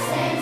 blessings.